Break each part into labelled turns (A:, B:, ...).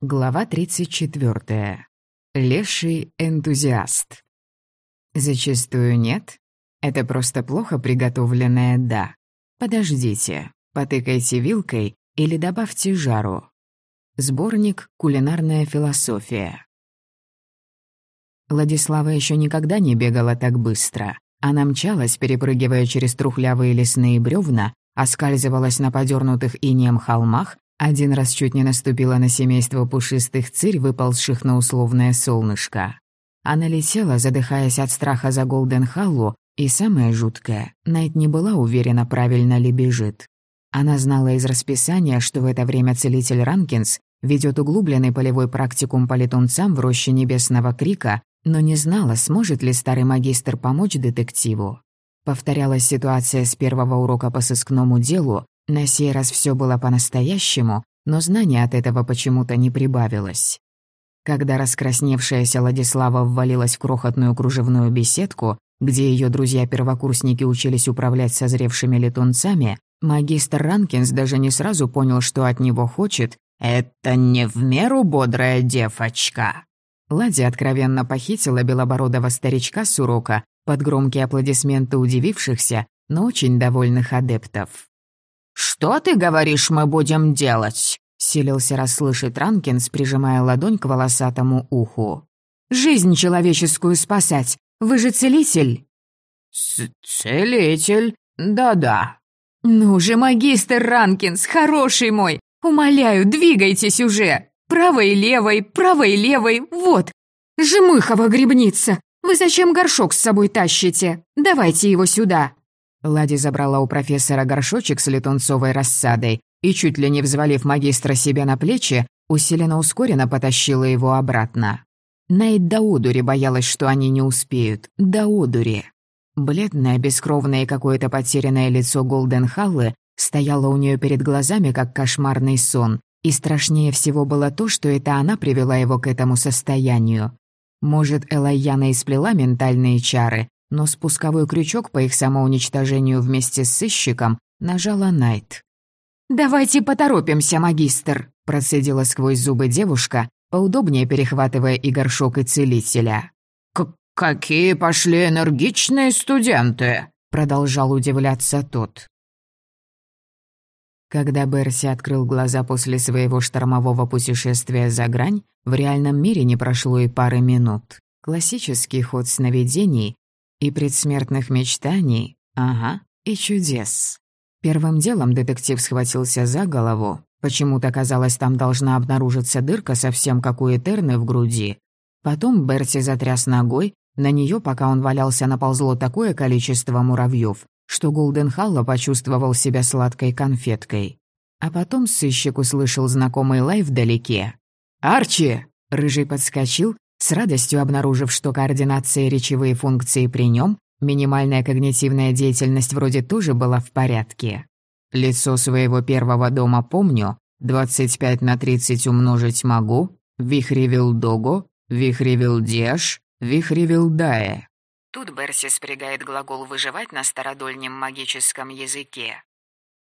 A: Глава 34. Леший энтузиаст. Зачастую нет. Это просто плохо приготовленное «да». Подождите, потыкайте вилкой или добавьте жару. Сборник «Кулинарная философия». Владислава еще никогда не бегала так быстро. Она мчалась, перепрыгивая через трухлявые лесные бревна, оскальзывалась на подернутых инеем холмах, один раз чуть не наступила на семейство пушистых цирь, выползших на условное солнышко. Она летела, задыхаясь от страха за Голден-Халлу, и самое жуткое, Найт не была уверена, правильно ли бежит. Она знала из расписания, что в это время целитель Ранкинс ведет углубленный полевой практикум по летунцам в роще Небесного Крика, но не знала, сможет ли старый магистр помочь детективу. Повторялась ситуация с первого урока по сыскному делу, на сей раз все было по-настоящему, но знания от этого почему-то не прибавилось. Когда раскрасневшаяся Ладислава ввалилась в крохотную кружевную беседку, где ее друзья-первокурсники учились управлять созревшими летунцами, магистр Ранкинс даже не сразу понял, что от него хочет «Это не в меру бодрая девочка». Лади откровенно похитила белобородого старичка с урока под громкие аплодисменты удивившихся, но очень довольных адептов. «Что ты говоришь, мы будем делать?» — силился расслышать Ранкинс, прижимая ладонь к волосатому уху. «Жизнь человеческую спасать. Вы же целитель?» С «Целитель? Да-да». «Ну же, магистр Ранкинс, хороший мой! Умоляю, двигайтесь уже! Правой, левой, правой, левой, вот! Жемыхова грибница! Вы зачем горшок с собой тащите? Давайте его сюда!» Лади забрала у профессора горшочек с летунцовой рассадой и, чуть ли не взвалив магистра себе на плечи, усиленно ускоренно потащила его обратно. Найд до одури боялась, что они не успеют. До одури. Бледное, бескровное и какое-то потерянное лицо Голден Халлы стояло у нее перед глазами, как кошмарный сон, и страшнее всего было то, что это она привела его к этому состоянию. Может, Элайяна и ментальные чары, но спусковой крючок по их самоуничтожению вместе с сыщиком нажала Найт. «Давайте поторопимся, магистр», — процедила сквозь зубы девушка, поудобнее перехватывая и горшок, и целителя. К «Какие пошли энергичные студенты!» — продолжал удивляться тот. Когда Берси открыл глаза после своего штормового путешествия за грань, в реальном мире не прошло и пары минут. Классический ход сновидений и предсмертных мечтаний, ага, и чудес. Первым делом детектив схватился за голову. Почему-то казалось, там должна обнаружиться дырка совсем как у Этерны в груди. Потом Берти затряс ногой, на нее, пока он валялся, наползло такое количество муравьев, что Голденхалла почувствовал себя сладкой конфеткой. А потом сыщик услышал знакомый лай вдалеке. «Арчи!» Рыжий подскочил, с радостью обнаружив, что координация речевые функции при нем, минимальная когнитивная деятельность вроде тоже была в порядке. Лицо своего первого дома помню, 25 на 30 умножить могу, вихривил дого, вихривил деш, вихривил дае. Тут Берси спрягает глагол «выживать» на стародольнем магическом языке.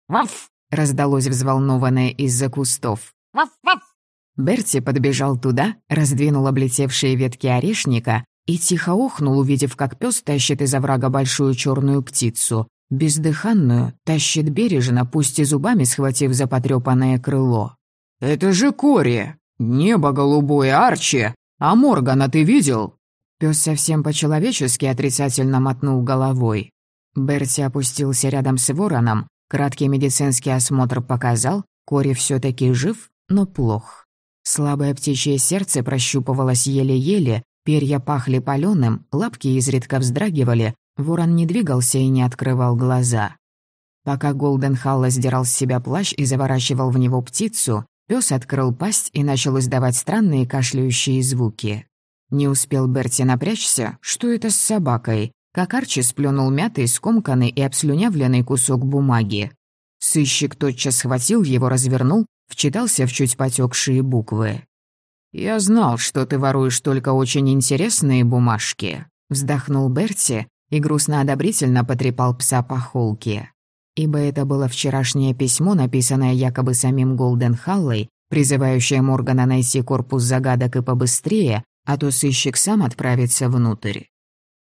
A: «Ваф!» — раздалось взволнованное из-за кустов. «Ваф-ваф!» Берти подбежал туда, раздвинул облетевшие ветки орешника и тихо охнул, увидев, как пес тащит из оврага большую черную птицу. Бездыханную, тащит бережно, пусть и зубами схватив за потрепанное крыло. «Это же Кори! Небо голубое, Арчи! А Моргана ты видел?» Пес совсем по-человечески отрицательно мотнул головой. Берти опустился рядом с вороном, краткий медицинский осмотр показал, Кори все таки жив, но плох. Слабое птичье сердце прощупывалось еле-еле, перья пахли палёным, лапки изредка вздрагивали, ворон не двигался и не открывал глаза. Пока Голден Халла сдирал с себя плащ и заворачивал в него птицу, пес открыл пасть и начал издавать странные кашляющие звуки. Не успел Берти напрячься, что это с собакой, как Арчи сплюнул мятый, скомканный и обслюнявленный кусок бумаги. Сыщик тотчас схватил его, развернул вчитался в чуть потекшие буквы. «Я знал, что ты воруешь только очень интересные бумажки», вздохнул Берти и грустно-одобрительно потрепал пса по холке. Ибо это было вчерашнее письмо, написанное якобы самим Голден Халлой, призывающая Моргана найти корпус загадок и побыстрее, а то сыщик сам отправится внутрь.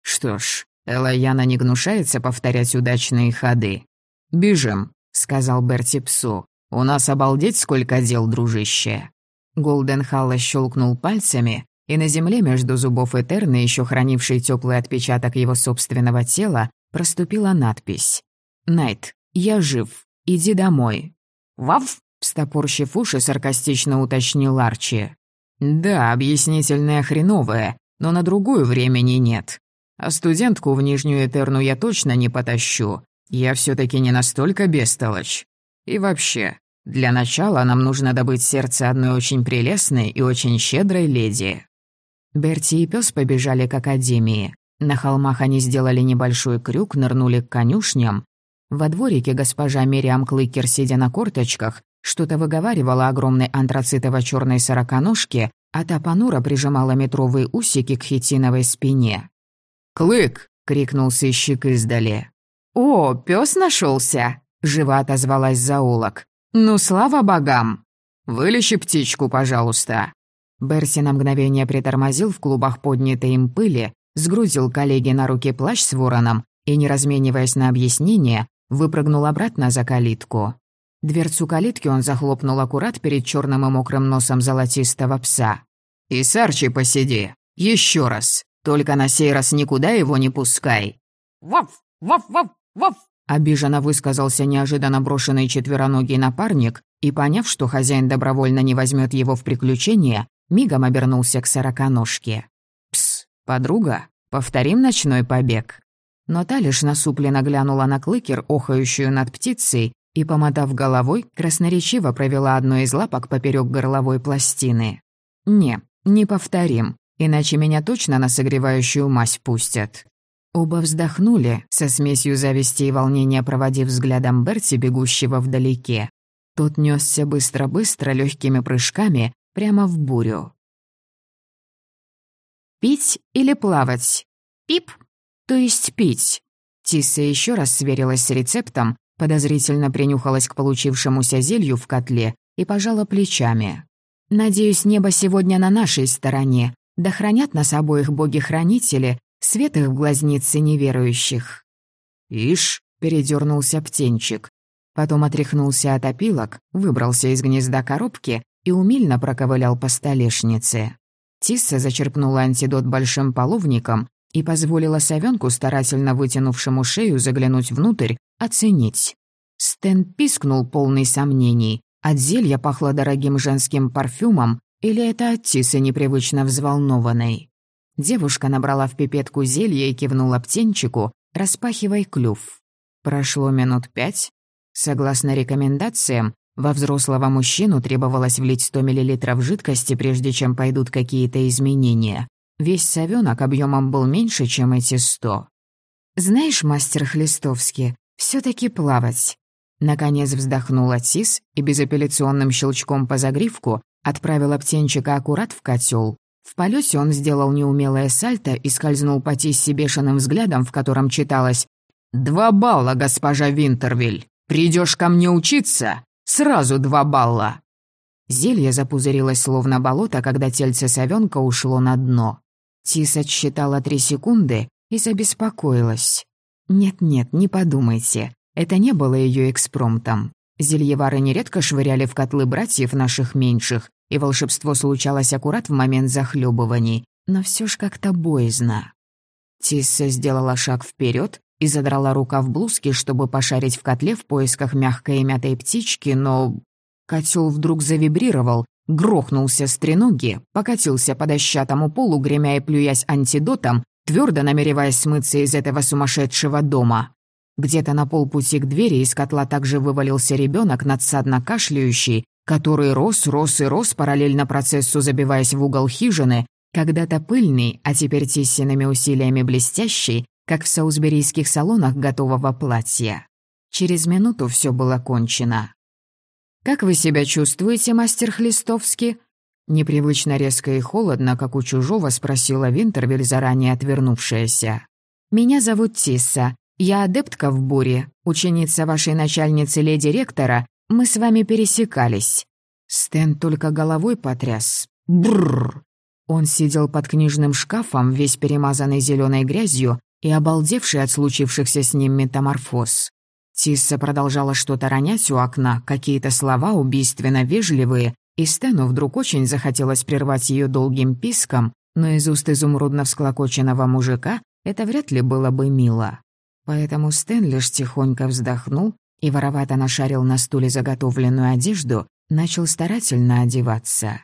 A: Что ж, Элайяна не гнушается повторять удачные ходы. «Бежим», — сказал Берти псу. «У нас обалдеть сколько дел, дружище». Голден Халла щелкнул пальцами, и на земле между зубов Этерны, еще хранившей теплый отпечаток его собственного тела, проступила надпись. «Найт, я жив. Иди домой». «Вав?» — встопорщив уши, саркастично уточнил Арчи. «Да, объяснительное хреновое, но на другую времени нет. А студентку в Нижнюю Этерну я точно не потащу. Я все таки не настолько бестолочь. И вообще, для начала нам нужно добыть сердце одной очень прелестной и очень щедрой леди». Берти и пес побежали к академии. На холмах они сделали небольшой крюк, нырнули к конюшням. Во дворике госпожа Мириам Клыкер, сидя на корточках, что-то выговаривала огромной антрацитово-черной сороконожке, а та понуро прижимала метровые усики к хитиновой спине. «Клык!» — крикнул сыщик издали. «О, пес нашелся! Живо отозвалась заулок. «Ну, слава богам!» «Вылещи птичку, пожалуйста!» Берси на мгновение притормозил в клубах поднятой им пыли, сгрузил коллеге на руки плащ с вороном и, не размениваясь на объяснение, выпрыгнул обратно за калитку. Дверцу калитки он захлопнул аккурат перед черным и мокрым носом золотистого пса. «И Сарчи посиди! Еще раз! Только на сей раз никуда его не пускай!» «Ваф! Ваф! Ваф! Ваф!» Обиженно высказался неожиданно брошенный четвероногий напарник и, поняв, что хозяин добровольно не возьмет его в приключение, мигом обернулся к сороконожке. «Пс, подруга, повторим ночной побег». Но та лишь насупленно глянула на клыкер, охающую над птицей, и, помотав головой, красноречиво провела одной из лапок поперек горловой пластины. «Не, не повторим, иначе меня точно на согревающую мазь пустят». Оба вздохнули, со смесью зависти и волнения проводив взглядом Берти, бегущего вдалеке. Тот несся быстро-быстро, легкими прыжками, прямо в бурю. «Пить или плавать?» «Пип», то есть пить. Тисса еще раз сверилась с рецептом, подозрительно принюхалась к получившемуся зелью в котле и пожала плечами. «Надеюсь, небо сегодня на нашей стороне, да хранят нас обоих боги-хранители, свет их в глазнице неверующих». «Ишь», — передернулся птенчик. Потом отряхнулся от опилок, выбрался из гнезда коробки и умильно проковылял по столешнице. Тисса зачерпнула антидот большим половником и позволила совенку, старательно вытянувшему шею, заглянуть внутрь оценить. Стэн пискнул полный сомнений. От зелья пахло дорогим женским парфюмом, или это от Тисы непривычно взволнованной. Девушка набрала в пипетку зелье и кивнула птенчику, распахивай клюв. Прошло минут пять. Согласно рекомендациям, во взрослого мужчину требовалось влить 100 мл жидкости, прежде чем пойдут какие-то изменения. Весь совёнок объемом был меньше, чем эти 100. «Знаешь, мастер Хлистовский, все-таки плавать. Наконец вздохнула Тис и безапелляционным щелчком по загривку отправила птенчика аккурат в котел. В полете он сделал неумелое сальто и скользнул по Тиссе бешеным взглядом, в котором читалось «Два балла, госпожа Винтервиль! Придешь ко мне учиться? Сразу два балла!» Зелье запузырилось словно болото, когда тельце совенка ушло на дно. Тис отсчитала три секунды и забеспокоилась. Нет-нет, не подумайте. Это не было ее экспромтом. Зельевары нередко швыряли в котлы братьев наших меньших, и волшебство случалось аккурат в момент захлебываний, но все ж как-то боязно. Тисса сделала шаг вперед и задрала рука в блузке, чтобы пошарить в котле в поисках мягкой и мятой птички, но... Котел вдруг завибрировал, грохнулся с треноги, покатился по дощатому полу, гремя и плюясь антидотом, твердо намереваясь смыться из этого сумасшедшего дома. Где-то на полпути к двери из котла также вывалился ребенок, надсадно кашляющий, который рос, рос и рос, параллельно процессу забиваясь в угол хижины, когда-то пыльный, а теперь тиссиными усилиями блестящий, как в саусберийских салонах готового платья. Через минуту все было кончено. «Как вы себя чувствуете, мастер Хлистовский?» Непривычно резко и холодно, как у чужого, спросила Винтервель, заранее отвернувшаяся. «Меня зовут Тисса. Я адептка в буре, ученица вашей начальницы леди ректора. Мы с вами пересекались». Стэн только головой потряс. Бррр! Он сидел под книжным шкафом, весь перемазанный зеленой грязью и обалдевший от случившихся с ним метаморфоз. Тисса продолжала что-то ронять у окна, какие-то слова убийственно вежливые, и Стэну вдруг очень захотелось прервать ее долгим писком, но из уст изумрудно всклокоченного мужика это вряд ли было бы мило. Поэтому Стэн лишь тихонько вздохнул и воровато нашарил на стуле заготовленную одежду, начал старательно одеваться.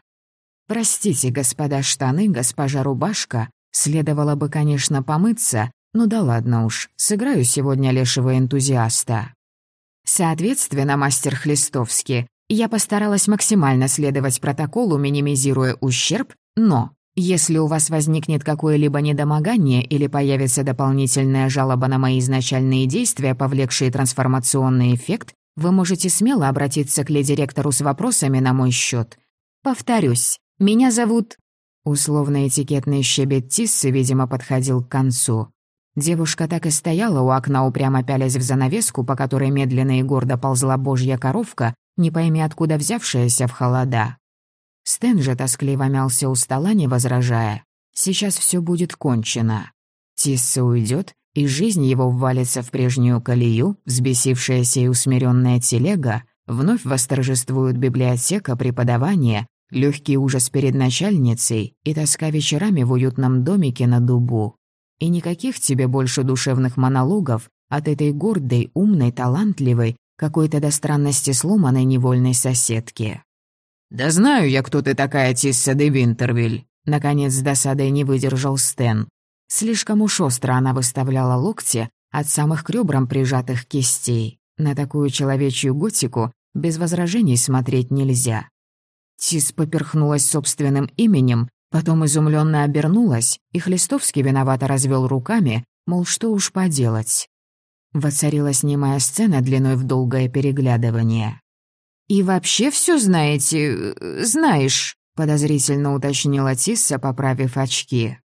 A: «Простите, господа штаны, госпожа рубашка, следовало бы, конечно, помыться, ну да ладно уж, сыграю сегодня лешего энтузиаста». Соответственно, мастер Хлистовский, я постаралась максимально следовать протоколу, минимизируя ущерб, но если у вас возникнет какое-либо недомогание или появится дополнительная жалоба на мои изначальные действия, повлекшие трансформационный эффект, вы можете смело обратиться к леди-ректору с вопросами на мой счет. Повторюсь, меня зовут...» Условно-этикетный щебет Тиссы, видимо, подходил к концу. Девушка так и стояла у окна, упрямо пялясь в занавеску, по которой медленно и гордо ползла божья коровка, не пойми откуда взявшаяся в холода. Стэн же тоскливо мялся у стола, не возражая. Сейчас все будет кончено. Тисса уйдет, и жизнь его ввалится в прежнюю колею, взбесившаяся и усмиренная телега, вновь восторжествует библиотека, преподавание, легкий ужас перед начальницей и тоска вечерами в уютном домике на дубу. И никаких тебе больше душевных монологов от этой гордой, умной, талантливой, какой-то до странности сломанной невольной соседки.
B: «Да знаю я, кто ты такая, Тисса де Винтервиль», — наконец с досадой не выдержал Стэн.
A: Слишком уж остро она выставляла локти от самых к ребрам прижатых кистей. На такую человечью готику без возражений смотреть нельзя. Тис поперхнулась собственным именем, потом изумленно обернулась, и Хлестовский виновато развел руками, мол, что уж поделать. Воцарилась немая сцена длиной в долгое переглядывание. «И вообще все знаете... знаешь?» — подозрительно уточнила Тисса, поправив очки.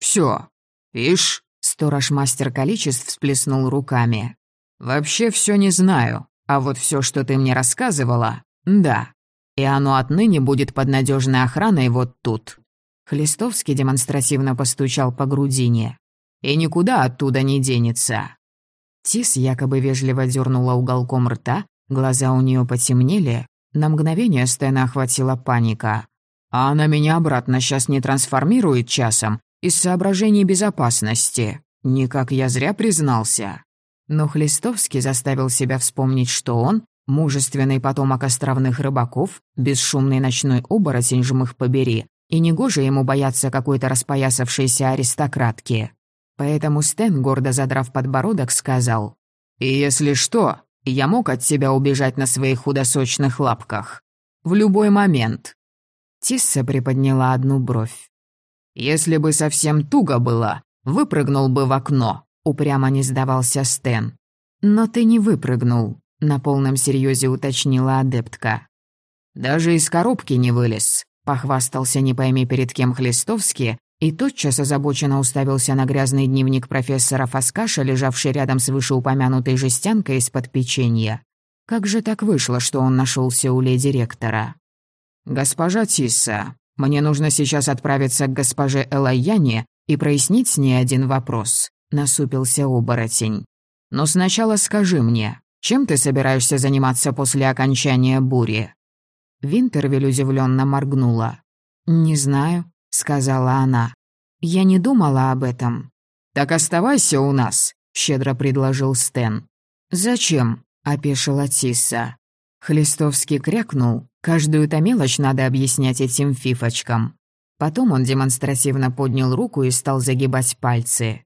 B: «Все. Ишь?»
A: — сторож-мастер количеств всплеснул руками.
B: «Вообще все не знаю, а вот все, что ты мне рассказывала, да. И оно отныне будет под надежной охраной вот тут».
A: Хлестовский демонстративно постучал по грудине.
B: «И никуда оттуда не денется».
A: Тис якобы вежливо дернула уголком рта, Глаза у нее потемнели, на мгновение Стэна охватила паника.
B: «А она меня обратно сейчас не трансформирует часом из соображений безопасности. Никак я зря признался».
A: Но Хлистовский заставил себя вспомнить, что он — мужественный потомок островных рыбаков, бесшумный ночной оборотень жмых побери, и негоже ему бояться какой-то распоясавшейся аристократки. Поэтому Стэн, гордо задрав подбородок, сказал,
B: «И если что, я мог от тебя убежать на своих худосочных лапках. В любой момент».
A: Тисса приподняла одну бровь.
B: «Если бы совсем туго было, выпрыгнул бы в окно», — упрямо не сдавался Стэн.
A: «Но ты не выпрыгнул», — на полном серьезе уточнила адептка.
B: «Даже из коробки не вылез», — похвастался не пойми перед кем Хлистовский, и тотчас озабоченно уставился на грязный дневник профессора Фаскаша, лежавший рядом с вышеупомянутой жестянкой из-под печенья. Как же так вышло, что он нашелся у леди-ректора? «Госпожа Тисса, мне нужно сейчас отправиться к госпоже Элайяне и прояснить с ней один вопрос», — насупился оборотень. «Но сначала скажи мне, чем ты собираешься заниматься после окончания бури?»
A: Винтервиль удивленно моргнула. «Не знаю сказала она. «Я не думала об этом».
B: «Так оставайся у нас», — щедро предложил Стэн.
A: «Зачем?» — опешила Тисса. Хлистовский крякнул. Каждую-то мелочь надо объяснять этим фифочкам. Потом он демонстративно поднял руку и стал загибать пальцы.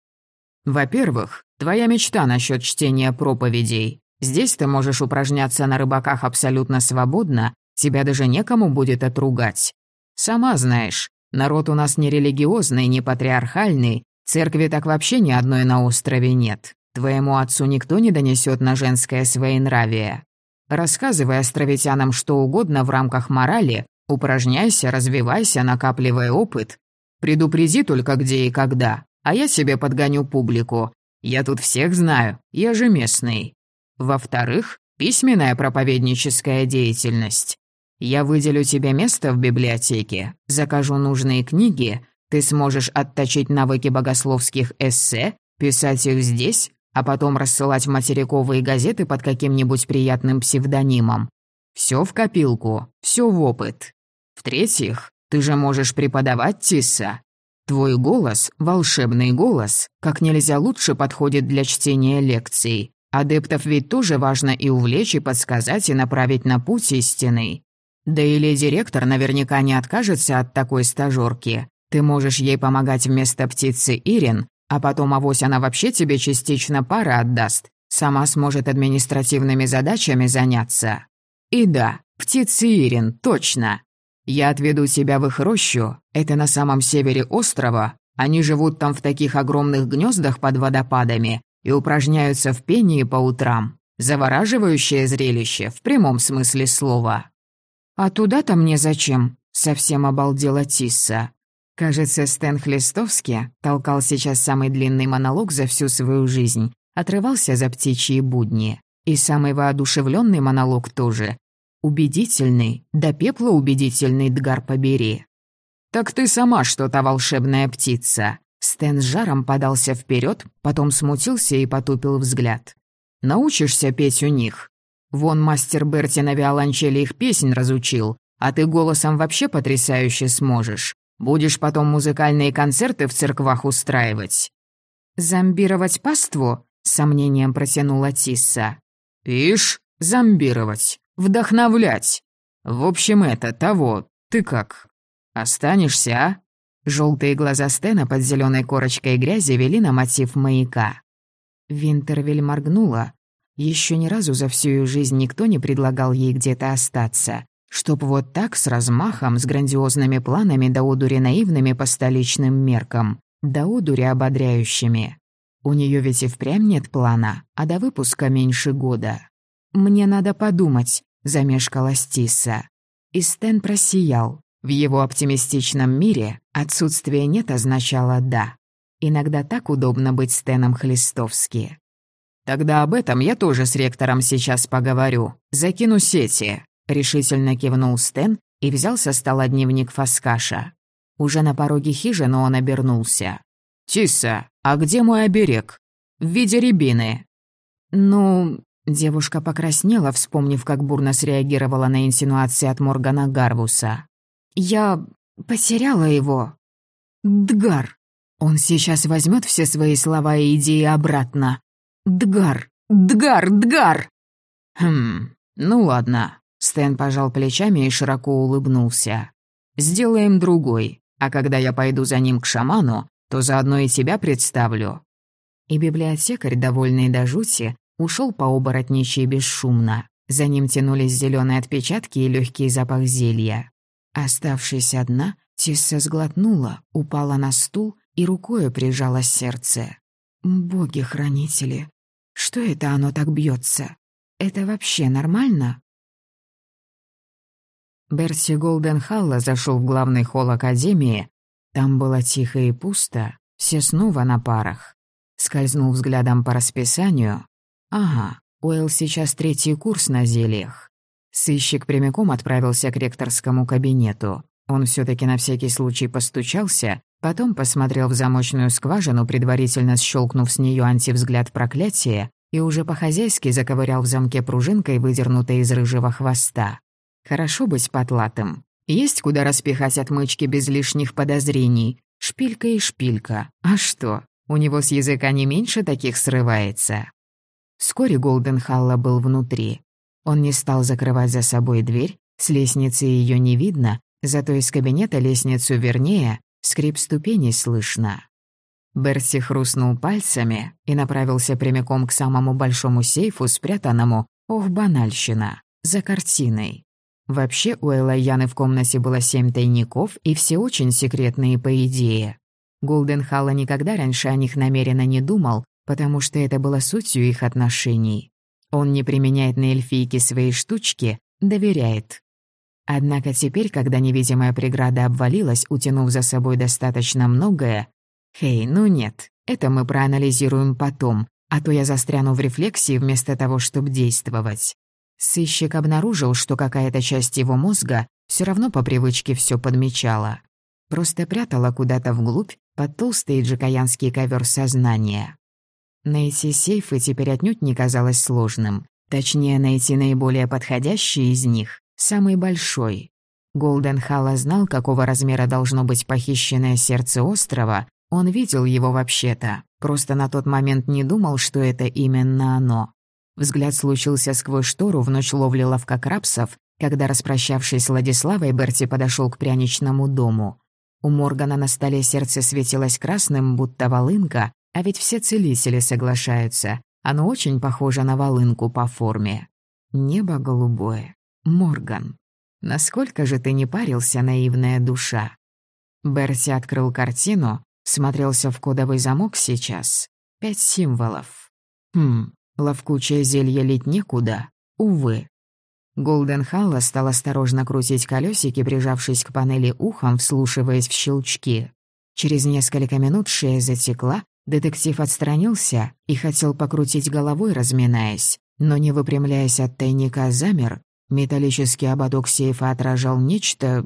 B: «Во-первых, твоя мечта насчет чтения проповедей. Здесь ты можешь упражняться на рыбаках абсолютно свободно, тебя даже некому будет отругать. Сама знаешь, Народ у нас не религиозный, не патриархальный. Церкви так вообще ни одной на острове нет. Твоему отцу никто не донесет на женское своенравие. Рассказывай островитянам что угодно в рамках морали, упражняйся, развивайся, накапливай опыт. Предупреди только где и когда, а я себе подгоню публику. Я тут всех знаю, я же местный. Во-вторых, письменная проповедническая деятельность. Я выделю тебе место в библиотеке, закажу нужные книги, ты сможешь отточить навыки богословских эссе, писать их здесь, а потом рассылать материковые газеты под каким-нибудь приятным псевдонимом. Все в копилку, все в опыт. В-третьих, ты же можешь преподавать, Тисса. Твой голос, волшебный голос, как нельзя лучше подходит для чтения лекций. Адептов ведь тоже важно и увлечь, и подсказать, и направить на путь истинный. Да и леди-ректор наверняка не откажется от такой стажёрки. Ты можешь ей помогать вместо птицы Ирин, а потом авось она вообще тебе частично пары отдаст. Сама сможет административными задачами заняться. И да, птицы Ирин, точно. Я отведу тебя в их рощу, это на самом севере острова. Они живут там в таких огромных гнездах под водопадами и упражняются в пении по утрам. Завораживающее зрелище, в прямом смысле слова. «А туда-то мне зачем?» — совсем обалдела Тисса. Кажется, Стэн Хлестовский толкал сейчас самый длинный монолог за всю свою жизнь, отрывался за птичьи будни. И самый воодушевленный монолог тоже. Убедительный, до пепла убедительный, Дгар побери. «Так ты сама что-то волшебная птица!» Стэн с жаром подался вперед, потом смутился и потупил взгляд. «Научишься петь у них? Вон мастер Берти на виолончели их песнь разучил, а ты голосом вообще потрясающе сможешь. Будешь потом музыкальные концерты в церквах устраивать». «Зомбировать паству?» — с сомнением протянула Тисса. «Ишь, зомбировать. Вдохновлять. В общем, это того. Ты как? Останешься, а?» Желтые глаза Стена под зеленой корочкой грязи вели на мотив маяка. Винтервиль моргнула. Еще ни разу за всю ее жизнь никто не предлагал ей где-то остаться. Чтоб вот так, с размахом, с грандиозными планами до одури наивными по столичным меркам, до одури ободряющими. У нее ведь и впрямь нет плана, а до выпуска меньше года. «Мне надо подумать», — замешкалась Тисса. И Стэн просиял. В его оптимистичном мире отсутствие «нет» означало «да». Иногда так удобно быть Стэном Хлистовски. «Тогда об этом я тоже с ректором сейчас поговорю. Закину сети», — решительно кивнул Стэн и взял со стола дневник Фаскаша. Уже на пороге хижины он обернулся. «Тисса, а где мой оберег?» «В виде рябины». «Ну, Девушка покраснела, вспомнив, как бурно среагировала на инсинуации от Моргана Гарвуса. «Я потеряла его. Дгар. Он сейчас возьмет все свои слова и идеи обратно. Дгар! Дгар! Дгар!» «Хм, ну ладно». Стэн пожал плечами и широко улыбнулся. «Сделаем другой, а когда я пойду за ним к шаману, то заодно и тебя представлю». И библиотекарь, довольный до жути, ушел по оборотничьи бесшумно. За ним тянулись зеленые отпечатки и легкий запах зелья. Оставшись одна, Тисса сглотнула, упала на стул и рукой прижала сердце. «Боги-хранители, что это оно так бьется? Это вообще нормально?» Берси Голденхалла зашел в главный холл Академии. Там было тихо и пусто, все снова на парах. Скользнул взглядом по расписанию, Ага, Уэлл сейчас третий курс на зельях. Сыщик прямиком отправился к ректорскому кабинету. Он все таки на всякий случай постучался, потом посмотрел в замочную скважину, предварительно щелкнув с нее антивзгляд проклятия, и уже по-хозяйски заковырял в замке пружинкой, выдернутой из рыжего хвоста. Хорошо быть потлатым. Есть куда распихать отмычки без лишних подозрений. Шпилька и шпилька. А что? У него с языка не меньше таких срывается. Вскоре Голденхалла был внутри. Он не стал закрывать за собой дверь, с лестницы ее не видно, зато из кабинета лестницу вернее, скрип ступеней слышно. Берти хрустнул пальцами и направился прямиком к самому большому сейфу, спрятанному, ох, банальщина, за картиной. Вообще у Элайяны в комнате было семь тайников, и все очень секретные по идее. Голденхалла никогда раньше о них намеренно не думал, потому что это было сутью их отношений. Он не применяет на эльфийке свои штучки, доверяет. Однако теперь, когда невидимая преграда обвалилась, утянув за собой достаточно многое, «Хей, ну нет, это мы проанализируем потом, а то я застряну в рефлексии вместо того, чтобы действовать».
A: Сыщик обнаружил, что какая-то часть его мозга все равно по привычке все подмечала. Просто прятала куда-то вглубь под толстый джекаянский ковер сознания. Найти сейфы теперь отнюдь не казалось сложным. Точнее, найти наиболее подходящий из них, самый большой. Голден Халла знал, какого размера должно быть похищенное сердце острова. Он видел его вообще-то, просто на тот момент не думал, что это именно оно. Взгляд случился сквозь штору в ночь ловли ловкокрабсов, когда, распрощавшись с Владиславой, Берти подошел к пряничному дому. У Моргана на столе сердце светилось красным, будто волынка, а ведь все целители соглашаются. Оно очень похоже на волынку по форме. Небо голубое. Морган. Насколько же ты не парился, наивная душа? Берти открыл картину, смотрелся в кодовый замок сейчас. Пять символов. Хм, Ловкучее зелье лить некуда, увы. Голден Халла стал осторожно крутить колесики, прижавшись к панели ухом, вслушиваясь в щелчки. Через несколько минут шея затекла, детектив отстранился и хотел покрутить головой, разминаясь, но не выпрямляясь от тайника замер, металлический ободок сейфа отражал нечто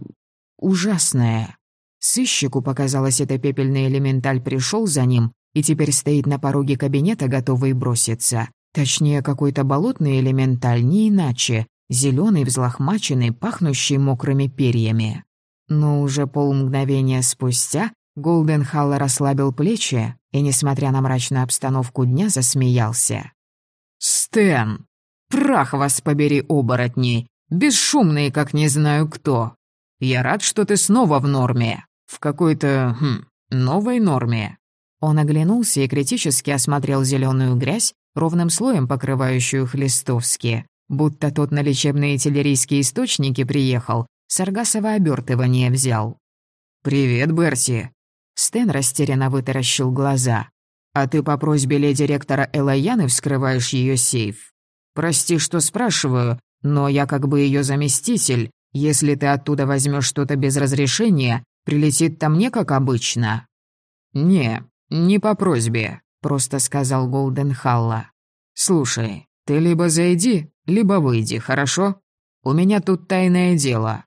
A: ужасное. Сыщику показалось, это пепельный элементаль пришел за ним и теперь стоит на пороге кабинета, готовый броситься. Точнее, какой-то болотный элементаль, не иначе, зеленый, взлохмаченный, пахнущий мокрыми перьями. Но уже полмгновения спустя Голден Халла расслабил плечи и, несмотря на мрачную обстановку дня, засмеялся. «Стэн! Прах вас побери, оборотни! Бесшумные, как не знаю кто! Я рад, что ты снова в норме! В какой-то, хм, новой норме!» Он оглянулся и критически осмотрел зеленую грязь, ровным слоем покрывающую Хлестовски, будто тот на лечебные телерийские источники приехал, саргасово обертывание взял. «Привет, Берти!» Стэн растерянно вытаращил глаза. «А ты по просьбе леди ректора Элайяны вскрываешь ее сейф? Прости, что спрашиваю, но я как бы ее заместитель. Если ты оттуда возьмешь что-то без разрешения, прилетит там мне, как обычно». «Не, не по просьбе. — просто сказал Голден Халла. «Слушай, ты либо зайди, либо выйди, хорошо? У меня тут тайное дело».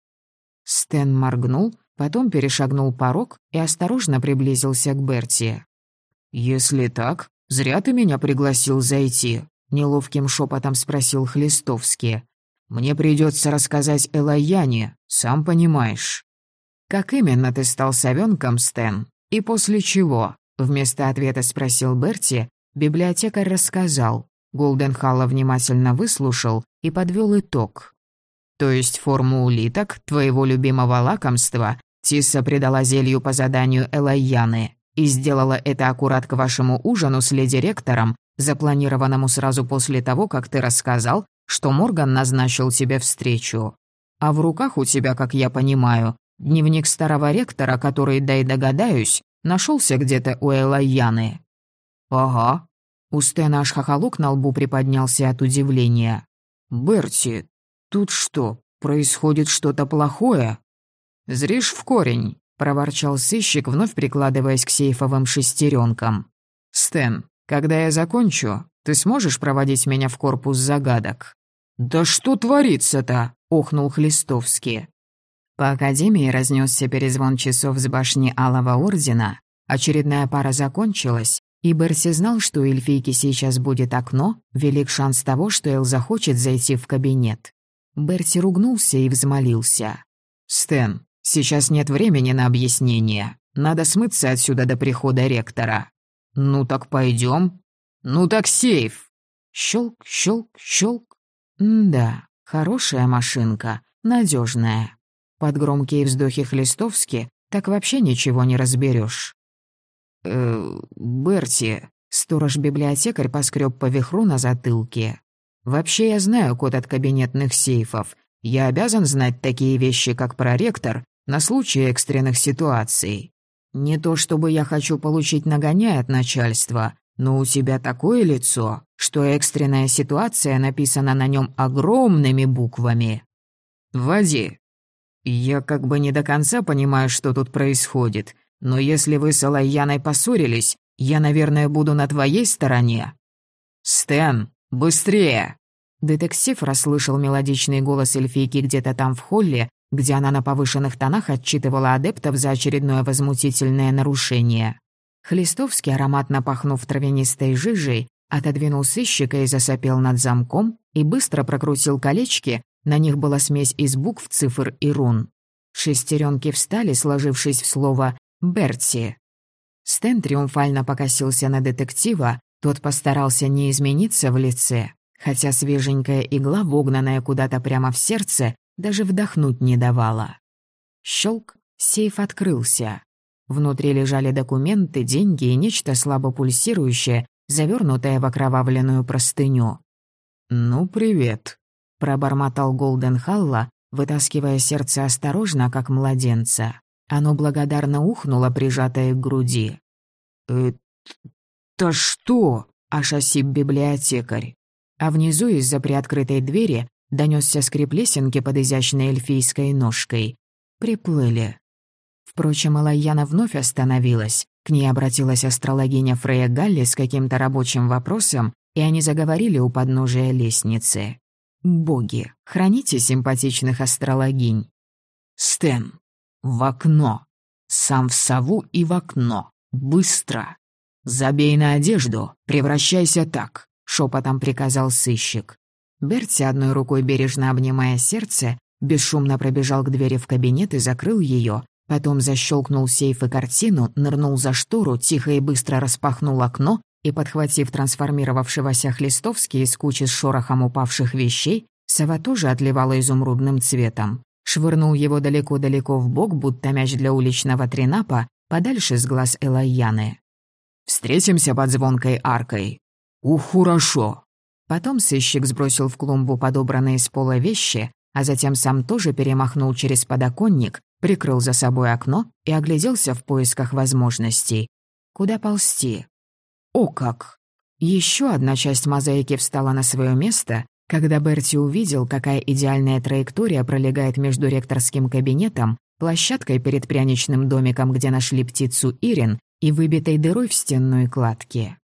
A: Стэн моргнул, потом перешагнул порог и осторожно приблизился к Берти. «Если так, зря ты меня пригласил зайти», — неловким шепотом спросил Хлестовский. «Мне придется рассказать Элайяне, сам понимаешь». «Как именно ты стал совенком, Стэн? И после чего?» Вместо ответа спросил Берти, библиотекарь рассказал. Голденхалла внимательно выслушал и подвел итог. «То есть форму улиток, твоего любимого лакомства, Тисса придала зелью по заданию Элайяны и сделала это аккурат к вашему ужину с леди-ректором, запланированному сразу после того, как ты рассказал, что Морган назначил тебе встречу. А в руках у тебя, как я понимаю, дневник старого ректора, который, да и догадаюсь, Нашелся где-то у Элайяны?» «Ага». У Стэна аж хохолок на лбу приподнялся от удивления. «Берти, тут что, происходит что-то плохое?» «Зришь в корень», — проворчал сыщик, вновь прикладываясь к сейфовым шестеренкам. «Стэн, когда я закончу, ты сможешь проводить меня в корпус загадок?» «Да что творится-то?» — охнул Хлистовский. По Академии разнесся перезвон часов с башни Алого Ордена. Очередная пара закончилась, и Берси знал, что у эльфийки сейчас будет окно, велик шанс того, что Эл захочет зайти в кабинет. Берси ругнулся и взмолился. «Стэн, сейчас нет времени на объяснение. Надо смыться отсюда до прихода ректора». «Ну так пойдем. «Ну так сейф!» Щелк, щелк, щелк. да, хорошая машинка, надежная. Под громкие вздохи Хлистовски так вообще ничего не разберешь. «Э, Берти», — сторож-библиотекарь поскреб по вихру на затылке. «Вообще я знаю код от кабинетных сейфов. Я обязан знать такие вещи, как проректор, на случай экстренных ситуаций. Не то чтобы я хочу получить нагоняй от начальства, но у тебя такое лицо, что экстренная ситуация написана на нем огромными буквами. Вади, «Я как бы не до конца понимаю, что тут происходит, но если вы с Алайяной поссорились, я, наверное, буду на твоей стороне». «Стэн, быстрее!» Детектив расслышал мелодичный голос эльфийки где-то там в холле, где она на повышенных тонах отчитывала адептов за очередное возмутительное нарушение. Хлистовский, ароматно пахнув травянистой жижей, отодвинул сыщика и засопел над замком и быстро прокрутил колечки, на них была смесь из букв, цифр и рун. Шестеренки встали, сложившись в слово «Берти». Стэн триумфально покосился на детектива, тот постарался не измениться в лице, хотя свеженькая игла, вогнанная куда-то прямо в сердце, даже вдохнуть не давала. Щелк, сейф открылся. Внутри лежали документы, деньги и нечто слабо пульсирующее, завернутое в окровавленную простыню.
B: «Ну, привет», —
A: пробормотал Голден Халла, вытаскивая сердце осторожно, как младенца. Оно благодарно ухнуло, прижатое к груди.
B: «Это что?» — аж осип библиотекарь.
A: А внизу из-за приоткрытой двери донесся скрип лесенки под изящной эльфийской ножкой. Приплыли. Впрочем, Алаяна вновь остановилась. К ней обратилась астрологиня Фрея Галли с каким-то рабочим вопросом, и они заговорили у подножия лестницы. «Боги, храните симпатичных астрологинь».
B: «Стэн, в окно. Сам в сову и в окно. Быстро. Забей на одежду, превращайся так», — шепотом приказал сыщик.
A: Берти, одной рукой бережно обнимая сердце, бесшумно пробежал к двери в кабинет и закрыл ее, потом защелкнул сейф и картину, нырнул за штору, тихо и быстро распахнул окно и, подхватив трансформировавшегося Хлистовский из кучи с шорохом упавших вещей, сова тоже отливала изумрудным цветом. Швырнул его далеко-далеко в бок, будто мяч для уличного тренапа, подальше с глаз Элайяны.
B: «Встретимся под звонкой аркой». «Ух, хорошо!»
A: Потом сыщик сбросил в клумбу подобранные с пола вещи, а затем сам тоже перемахнул через подоконник, прикрыл за собой окно и огляделся в поисках возможностей. Куда ползти? О как! Еще одна часть мозаики встала на свое место, когда Берти увидел, какая идеальная траектория пролегает между ректорским кабинетом, площадкой перед пряничным домиком, где нашли птицу Ирин, и выбитой дырой в стенной кладке.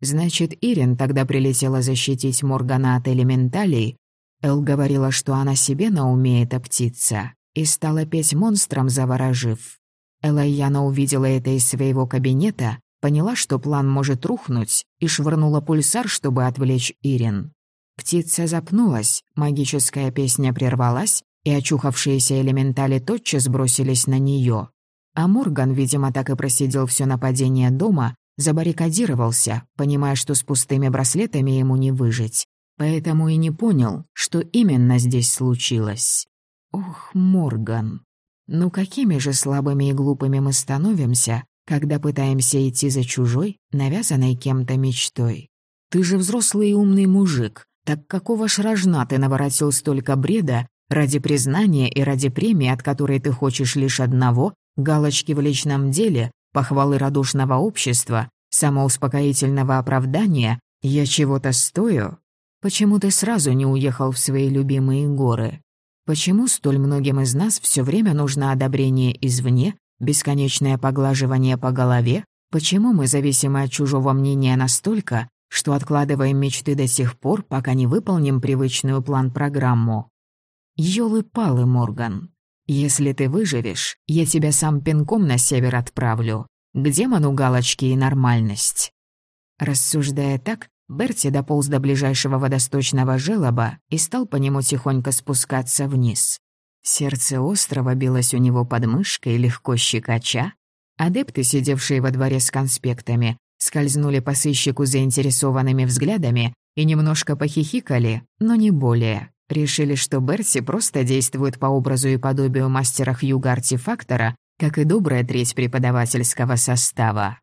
A: Значит, Ирин тогда прилетела защитить Моргана от элементалей. Эл говорила, что она себе на уме эта птица, и стала петь монстром, заворожив. Элайяна увидела это из своего кабинета, поняла, что план может рухнуть, и швырнула пульсар, чтобы отвлечь Ирин. Птица запнулась, магическая песня прервалась, и очухавшиеся элементали тотчас бросились на нее. А Морган, видимо, так и просидел все нападение дома, Забаррикадировался, понимая, что с пустыми браслетами ему не выжить. Поэтому и не понял, что именно здесь случилось. Ох, Морган. Ну какими же слабыми и глупыми мы становимся, когда пытаемся идти за чужой, навязанной кем-то мечтой? Ты же взрослый и умный мужик, так какого ж рожна ты наворотил столько бреда ради признания и ради премии, от которой ты хочешь лишь одного, галочки в личном деле, похвалы радушного общества, самоуспокоительного оправдания «я чего-то стою»? Почему ты сразу не уехал в свои любимые горы? Почему столь многим из нас все время нужно одобрение извне, бесконечное поглаживание по голове? Почему мы зависимы от чужого мнения настолько, что откладываем мечты до сих пор, пока не выполним привычную план-программу? Ёлы-палы, Морган. Если ты выживешь, я тебя сам пинком на север отправлю. К демону галочки и нормальность». Рассуждая так, Берти дополз до ближайшего водосточного желоба и стал по нему тихонько спускаться вниз. Сердце острова билось у него под мышкой, легко щекоча. Адепты, сидевшие во дворе с конспектами, скользнули по сыщику заинтересованными взглядами и немножко похихикали, но не более. Решили, что Берти просто действует по образу и подобию мастера Хьюга-артефактора, как и добрая треть преподавательского состава.